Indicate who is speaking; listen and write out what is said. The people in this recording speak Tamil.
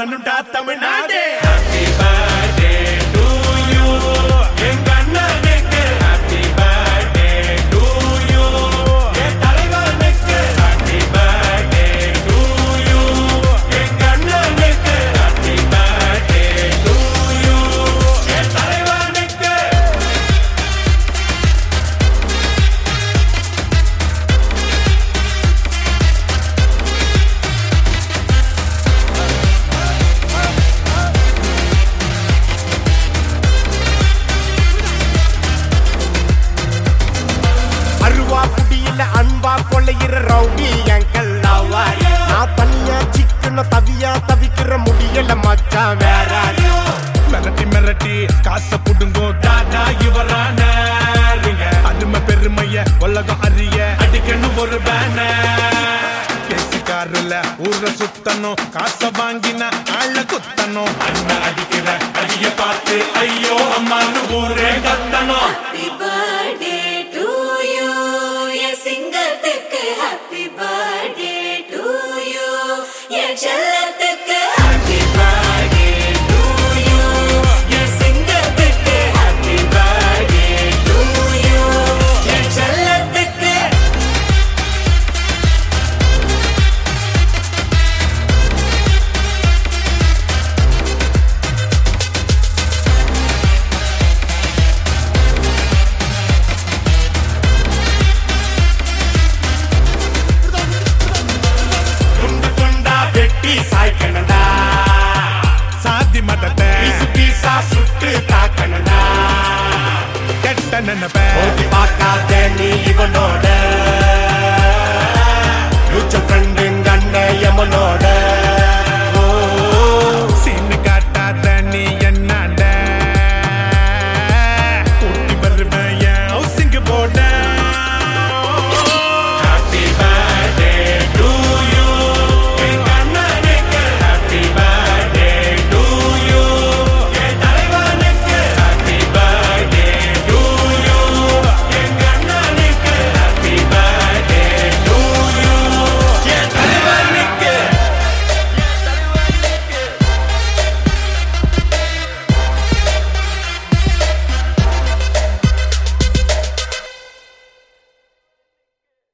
Speaker 1: சும்மா அது தமிழ்நாடு.
Speaker 2: கொள்ளையிற ரவுடி எங்கள் லவ்வாரி நான் தனியா சிக்கன தவியா தவிக்கிற முடியல மச்சான் வேற.
Speaker 1: மிரட்டி மிரட்டி காசை புடுங்கும் தாதா இவரான அருமை பெருமைய உலகம் அறிய அடிக்கணும் ஒரு பேனர் கேசுக்காருல ஊர சுத்தணும். காசை வாங்கின ஆள குத்தணும். அண்ணன் அடிக்கிற அடிய பார்த்து ஐயோ அம்மான்னு ஊரே கத்தணும்.
Speaker 2: चल
Speaker 1: and a
Speaker 2: bad. Oh, die back out there, even though